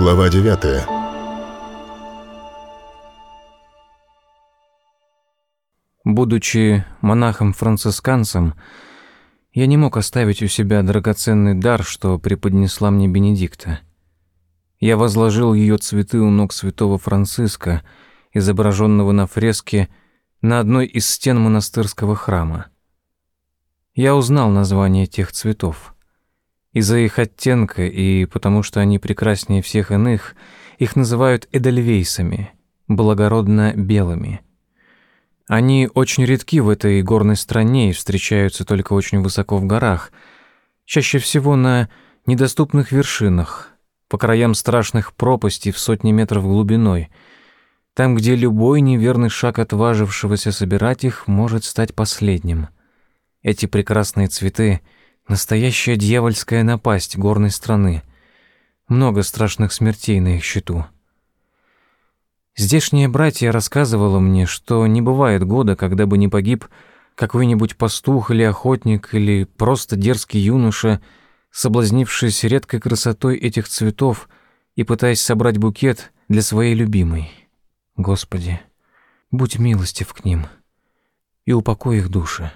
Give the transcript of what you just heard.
Глава 9 Будучи монахом-францисканцем, я не мог оставить у себя драгоценный дар, что преподнесла мне Бенедикта. Я возложил ее цветы у ног святого Франциска, изображенного на фреске на одной из стен монастырского храма. Я узнал название тех цветов. Из-за их оттенка и потому что они прекраснее всех иных, их называют эдельвейсами, благородно белыми. Они очень редки в этой горной стране и встречаются только очень высоко в горах, чаще всего на недоступных вершинах, по краям страшных пропастей в сотни метров глубиной, там, где любой неверный шаг отважившегося собирать их может стать последним. Эти прекрасные цветы — Настоящая дьявольская напасть горной страны. Много страшных смертей на их счету. Здешние братья рассказывала мне, что не бывает года, когда бы не погиб какой-нибудь пастух или охотник, или просто дерзкий юноша, соблазнившись редкой красотой этих цветов и пытаясь собрать букет для своей любимой. Господи, будь милостив к ним и упокой их души.